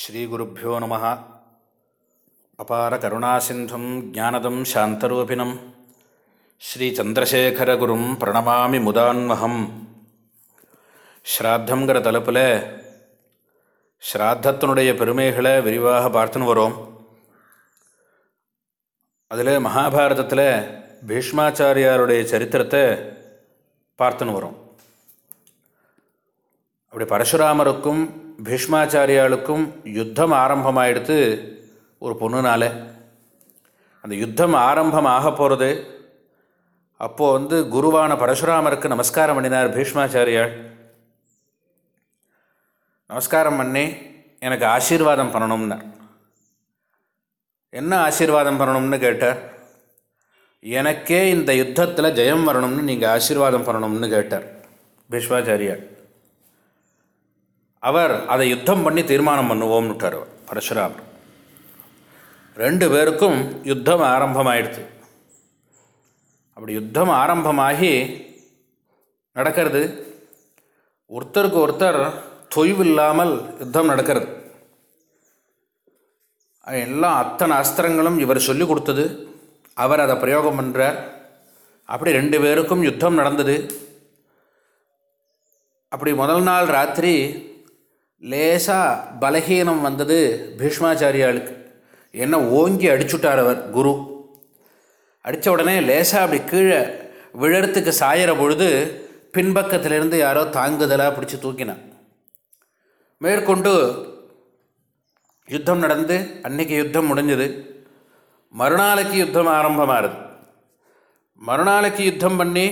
ஸ்ரீகுருப்போ நம. அபார கருணாசிந்தும் ஜானதம் சாந்தரூபிணம். ஸ்ரீச்சந்திரசேகரகுரும் பிரணமாமி முதான்மகம். ஸ்ராத்தங்கிற தலைப்பில் ஸ்ராத்தத்தினுடைய பெருமைகளை விரிவாக பார்த்துன்னு வரோம். அதில் மகாபாரதத்தில் பீஷ்மாச்சாரியாருடைய சரித்திரத்தை பார்த்துன்னு வரோம். அப்படி பரசுராமருக்கும் பீஷ்மாச்சாரியாளுக்கும் யுத்தம் ஆரம்பமாகிடுத்து ஒரு பொண்ணுனால. அந்த யுத்தம் ஆரம்பம் ஆக போகிறது அப்போது வந்து குருவான பரசுராமருக்கு நமஸ்காரம் பண்ணினார் பீஷ்மாச்சாரியாள் நமஸ்காரம் பண்ணி எனக்கு ஆசீர்வாதம் பண்ணணும்னார். என்ன ஆசீர்வாதம் பண்ணணும்னு கேட்டார்? எனக்கே இந்த யுத்தத்தில் ஜெயம் வரணும்னு நீங்கள் ஆசீர்வாதம் பண்ணணும்னு கேட்டார் பீஷ்மாச்சாரியாள் அவர் அதை யுத்தம் பண்ணி தீர்மானம் பண்ணுவோம்னுட்டார் அவர் பரசுராமர். ரெண்டு பேருக்கும் யுத்தம் ஆரம்பமாயிடுது. அப்படி யுத்தம் ஆரம்பமாகி நடக்கிறது. ஒருத்தருக்கு ஒருத்தர் தொய்வில்லாமல் யுத்தம் நடக்கிறது. எல்லாம் அத்தனை அஸ்திரங்களும் இவர் சொல்லி கொடுத்தது. அவர் அதை பிரயோகம் பண்ணுறார் அப்படி ரெண்டு பேருக்கும் யுத்தம் நடந்தது. அப்படி முதல் நாள் ராத்திரி லேசாக பலகீனம் வந்தது பீஷ்மாச்சாரியாளுக்கு. என்ன ஓங்கி அடிச்சுட்டார் அவர் குரு. அடித்த உடனே லேசாக அப்படி கீழே விழறத்துக்கு சாயிற பொழுது பின்பக்கத்திலிருந்து யாரோ தாங்குதலாக பிடிச்சி தூக்கினான் மேற்கொண்டு யுத்தம் நடந்து அன்னைக்கு யுத்தம் முடிஞ்சது. மறுநாளைக்கு யுத்தம் ஆரம்பமாகுது மறுநாளைக்கு யுத்தம் பண்ணி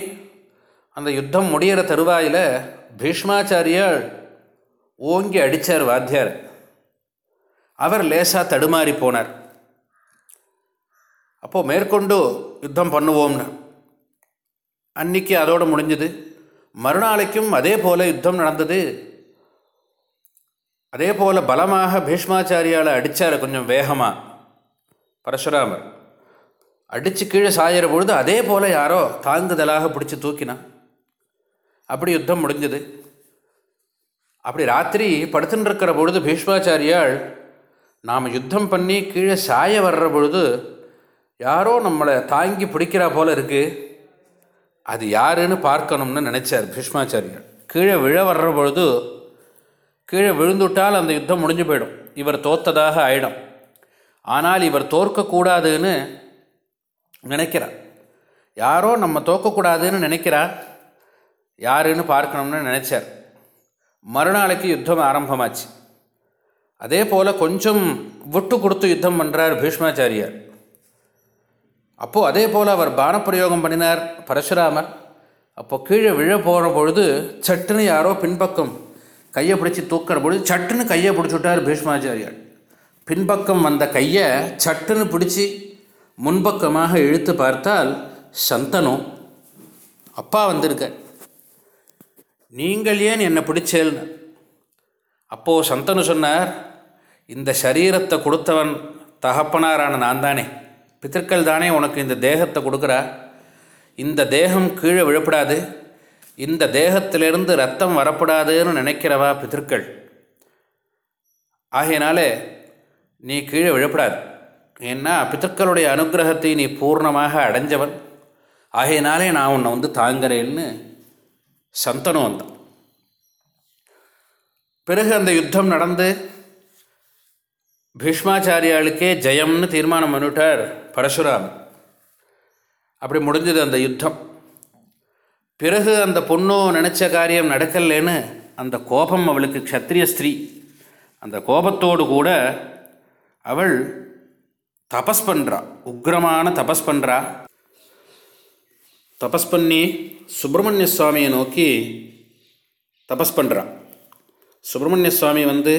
அந்த யுத்தம் முடிகிற தருவாயில் பீஷ்மாச்சாரியால் ஓங்கி அடித்தார் வாத்தியார். அவர் லேசாக தடுமாறி போனார். அப்போது மேற்கொண்டு யுத்தம் பண்ணுவோம்னு. அன்னைக்கு அதோடு முடிஞ்சது. மறுநாளைக்கும் அதே போல் யுத்தம் நடந்தது. அதே போல் பலமாக பீஷ்மாச்சாரியால் அடித்தார் கொஞ்சம் வேகமாக பரசுராமர். அடித்து கீழே சாயிற பொழுது அதே போல் யாரோ தாங்குதலாக பிடிச்சி தூக்கினான். அப்படி யுத்தம் முடிஞ்சது. அப்படி ராத்திரி படுத்துன்னு இருக்கிற பொழுது பீஷ்மாச்சாரியால் நாம் யுத்தம் பண்ணி கீழே சாய வர்ற பொழுது யாரோ நம்மளை தாங்கி பிடிக்கிறா போல் இருக்குது அது யாருன்னு பார்க்கணும்னு நினச்சார் பீஷ்மாச்சாரியார் கீழே விழ வர்ற பொழுது கீழே விழுந்துட்டால் அந்த யுத்தம் முடிஞ்சு போயிடும். இவர் தோத்ததாக ஆயிடும். ஆனால் இவர் தோற்கக்கூடாதுன்னு நினைக்கிறார் யாரோ நம்ம தோற்கக்கூடாதுன்னு நினைக்கிறா. யாருன்னு பார்க்கணும்னு நினச்சார். மறுநாளைக்கு யுத்தம் ஆரம்பமாச்சு. அதே போல் கொஞ்சம் விட்டு கொடுத்து யுத்தம் பண்ணுறார் பீஷ்மாச்சாரியார். அப்போது அதே போல் அவர் பானப்பிரயோகம் பண்ணினார் பரசுராமர். அப்போ கீழே விழ போகிற பொழுது சட்டுன்னு யாரோ பின்பக்கம் கையை பிடிச்சி தூக்கிற பொழுது சட்டுன்னு கையை பிடிச்சுட்டார் பீஷ்மாச்சாரியார். பின்பக்கம் வந்த கையை சட்டுன்னு பிடிச்சி முன்பக்கமாக இழுத்து பார்த்தால் சந்தனு அப்பா வந்திருக்கார். நீங்கள் ஏன் என்னை பிடிச்சேல்னு? அப்போது சந்தனு சொன்னார் இந்த சரீரத்தை கொடுத்தவன் தகப்பனாரான நான் தானே. பித்தர்கள் தானே உனக்கு இந்த தேகத்தை கொடுக்குறா? இந்த தேகம் கீழே விழப்படாது. இந்த தேகத்திலிருந்து ரத்தம் வரப்படாதுன்னு நினைக்கிறவா பித்திருக்கள்? ஆகையினாலே நீ கீழே விழப்படாது. ஏன்னா பித்தர்களுடைய அனுகிரகத்தை நீ பூர்ணமாக அடைஞ்சவன். ஆகையினாலே நான் உன்னை வந்து தாங்குறேன்னு சந்தனு வந்தான் பிறகு அந்த யுத்தம் நடந்து பீஷ்மாச்சாரியாளுக்கே ஜெயம்னு தீர்மானம் பண்ணிவிட்டார் பரசுராம். அப்படி முடிஞ்சது அந்த யுத்தம். பிறகு அந்த பொண்ணும் நினச்ச காரியம் நடக்கலேன்னு அந்த கோபம் அவளுக்கு க்ஷத்ரிய ஸ்திரீ. அந்த கோபத்தோடு கூட அவள் தபஸ் பண்ணுறா உக்ரமான தபஸ் பண்ணுறா தபஸ் பண்ணி சுப்பிரமணிய சுவாமியை நோக்கி தபஸ் பண்ணுறான் சுப்பிரமணிய சுவாமி வந்து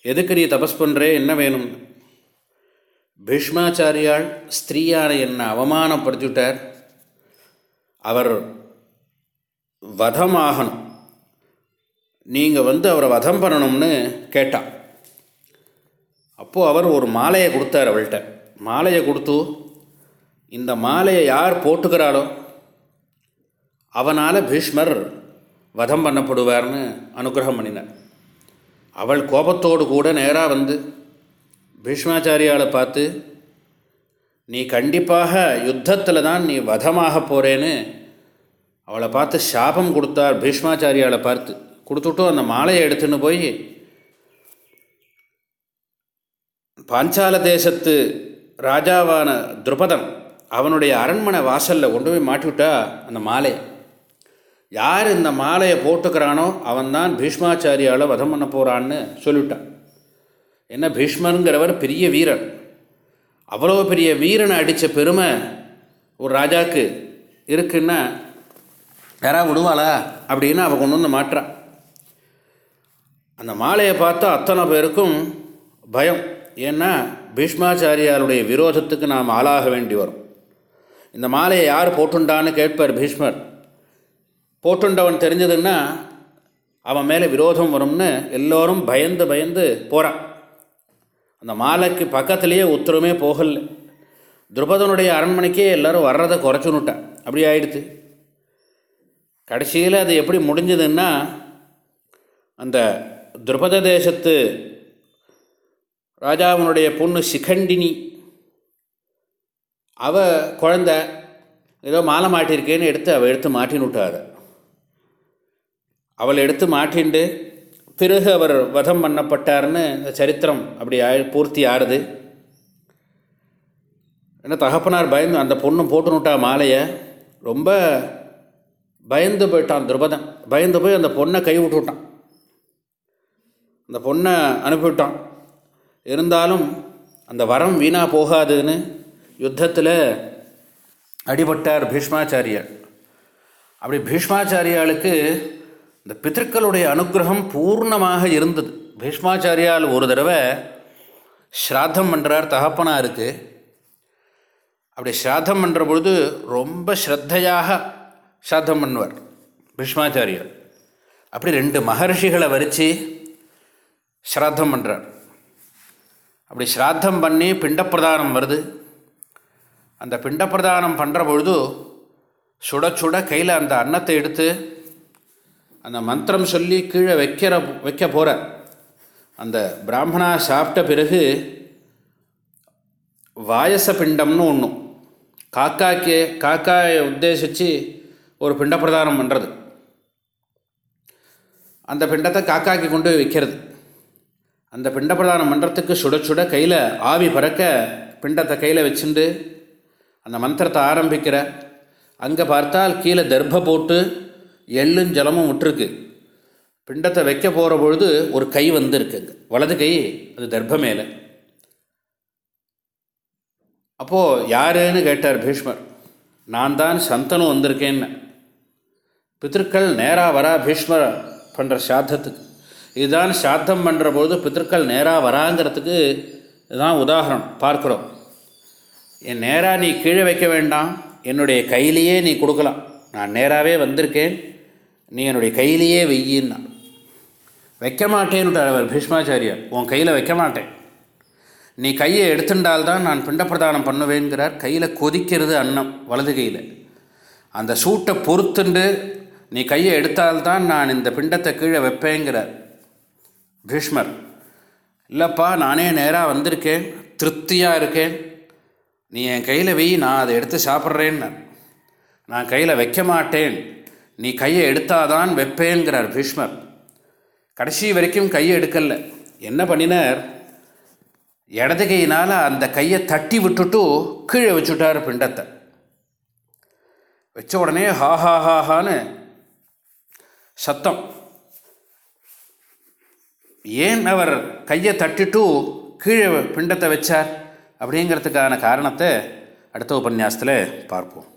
எதுக்கு நீ தபஸ் பண்ணுறே என்ன வேணும்? பீஷ்மாச்சாரியால் ஸ்திரீயான என்னை அவமானப்படுத்திவிட்டார். அவர் வதமாகணும். நீங்கள் வந்து அவரை வதம் பண்ணணும்னு கேட்டான். அப்போது அவர் ஒரு மாலையை கொடுத்தார் அவள்கிட்ட. மாலையை கொடுத்து இந்த மாலையை யார் போட்டுக்கிறாளோ அவனால் பீஷ்மர் வதம் பண்ணப்படுவார்னு அனுகிரகம் பண்ணினார். அவள் கோபத்தோடு கூட நேராக வந்து பீஷ்மாச்சாரியாவை பார்த்து நீ கண்டிப்பாக யுத்தத்தில் தான் நீ வதமாக போகிறேன்னு அவளை பார்த்து சாபம் கொடுத்தார் பீஷ்மாச்சாரியாவை பார்த்து. கொடுத்துட்டும் அந்த மாலையை எடுத்துன்னு போய் பாஞ்சால தேசத்து ராஜாவான துருபதன் அவனுடைய அரண்மனை வாசலில் கொண்டு போய் மாட்டிவிட்டா அந்த மாலையை. யார் இந்த மாலையை போட்டுக்கிறானோ அவன்தான் பீஷ்மாச்சாரியால் வதம் பண்ண போகிறான்னு சொல்லிவிட்டான் என்ன பீஷ்மருங்கிறவர் பெரிய வீரன். அவ்வளோ பெரிய வீரனை அடித்த பெருமை ஒரு ராஜாவுக்கு இருக்குன்னா யாராவது விடுவாளா அப்படின்னு அவள் கொண்டு வந்து மாட்டான் அந்த மாலையை பார்த்தா அத்தனை பேருக்கும் பயம். ஏன்னா பீஷ்மாச்சாரியாருடைய விரோதத்துக்கு நாம் ஆளாக வேண்டி வரும். இந்த மாலையை யார் போட்டுண்டான்னு கேட்பார் பீஷ்மர். போட்டுண்டவன் தெரிஞ்சதுன்னா அவன் மேலே விரோதம் வரும்னு எல்லோரும் பயந்து பயந்து போகிறான் அந்த மாலைக்கு பக்கத்துலேயே உத்தரவுமே போகல. துருபதனுடைய அரண்மனைக்கே எல்லோரும் வர்றதை குறைச்சுன்னுட்டான். அப்படி ஆயிடுத்து கடைசியில் அது எப்படி முடிஞ்சதுன்னா அந்த துருபத தேசத்து ராஜாவினுடைய பொண்ணு சிகண்டினி அவ குழந்த ஏதோ மாலை மாட்டியிருக்கேன்னு எடுத்து அவள் எடுத்து மாட்டின்னு அவள் எடுத்து மாட்டிண்டு பிறகு அவர் வதம் பண்ணப்பட்டார்னு இந்த சரித்திரம் அப்படி பூர்த்தி ஆறுது. ஏன்னா தகப்பனார் பயந்து அந்த பொண்ணு போட்டுனுட்டா மாலையை. ரொம்ப பயந்து போயிட்டான் துருபதன். பயந்து போய் அந்த பொண்ணை கை விட்டுவிட்டான் அந்த பொண்ணை அனுப்பிவிட்டான். இருந்தாலும் அந்த வரம் வீணாக போகாதுன்னு யுத்தத்தில் அடிபட்டார் பீஷ்மாச்சாரியார். அப்படி பீஷ்மாச்சாரியாளுக்கு இந்த பித்திருக்களுடைய அனுகிரகம் பூர்ணமாக இருந்தது. பீஷ்மாச்சாரியால் ஒரு தடவை ஸ்ராத்தம் பண்ணுறார் தகப்பனாருக்கு அப்படி ஸ்ராத்தம் பண்ணுற பொழுது ரொம்ப ஸ்ரத்தையாக ஸ்ராத்தம் பண்ணுவார் பீஷ்மாச்சாரியார். அப்படி ரெண்டு மகர்ஷிகளை வரித்து ஸ்ராத்தம் பண்ணுறார் அப்படி ஸ்ராத்தம் பண்ணி பிண்டப்பிரதானம் வருது. அந்த பிண்டப்பிரதானம் பண்ணுற பொழுது சுட சுட கையில் அந்த அன்னத்தை எடுத்து அந்த மந்திரம் சொல்லி கீழே வைக்கிற வைக்க போகிற அந்த பிராமணா சாப்பிட்ட பிறகு வாயச பிண்டம்னு ஒன்றும் காக்காக்கே காக்காயை உத்தேசித்து ஒரு பிண்ட பிரதானம் பண்ணுறது அந்த பிண்டத்தை காக்காக்கி கொண்டு போய் வைக்கிறது. அந்த பிண்ட பிரதானம் பண்ணுறதுக்கு சுட சுட கையில் ஆவி பறக்க பிண்டத்தை கையில் வச்சுண்டு அந்த மந்திரத்தை ஆரம்பிக்கிற. அங்கே பார்த்தால் கீழே தர்ப்ப போட்டு எள்ளும் ஜலமும் விட்டுருக்கு பிண்டத்தை வைக்க போகிற பொழுது ஒரு கை வந்துருக்கு வலது கை அது தர்ப்ப மேலே. அப்போது யாருன்னு கேட்டார் பீஷ்மர். நான் தான் சந்தனு வந்திருக்கேன்னு. பித்திருக்கள் நேராக வரா பீஷ்மர் பண்ணுற சாத்தத்துக்கு இதுதான் சாத்தம் பண்ணுற பொழுது பித்திருக்கள் நேராக வராங்கிறதுக்கு இதுதான் உதாரணம். பார்க்குறோம். என் நேராக நீ கீழே வைக்க வேண்டாம். என்னுடைய கையிலேயே நீ கொடுக்கலாம். நான் நேராகவே வந்திருக்கேன். நீ என்னுடைய கையிலேயே வெய்யின்னா. வைக்க மாட்டேன்னுட்டார் அவர் பீஷ்மாச்சாரியார். உன் கையில் வைக்க மாட்டேன் நீ கையை எடுத்துட்டால்தான் நான் பிண்டப்பிரதானம் பண்ணுவேங்கிறார் கையில் கொதிக்கிறது அன்னம் வலது கையில். அந்த சூட்டை பொறுத்துண்டு நீ கையை எடுத்தால்தான் நான் இந்த பிண்டத்தை கீழே வைப்பேங்கிறார் பீஷ்மர். இல்லைப்பா நானே நேராக வந்திருக்கேன் திருப்தியாக இருக்கேன். நீ என் கையில் வெய் நான் அதை எடுத்து சாப்பிட்றேன்னு நான் கையில் வைக்க மாட்டேன் நீ கையை எடுத்தாதான் வைப்பேங்கிறார் பீஷ்மர். கடைசி வரைக்கும் கையை எடுக்கல. என்ன பண்ணினார்? இடது கையினால் அந்த கையை தட்டி விட்டுட்டு கீழே வச்சுட்டார் பிண்டத்தை. வச்ச உடனே ஹா ஹா ஹா ஹான்னு சத்தம். ஏன் அவர் கையை தட்டிட்டு கீழே பிண்டத்தை வச்சார்? அப்படிங்கிறதுக்கான காரணத்தை அடுத்த உபன்யாசத்தில் பார்ப்போம்.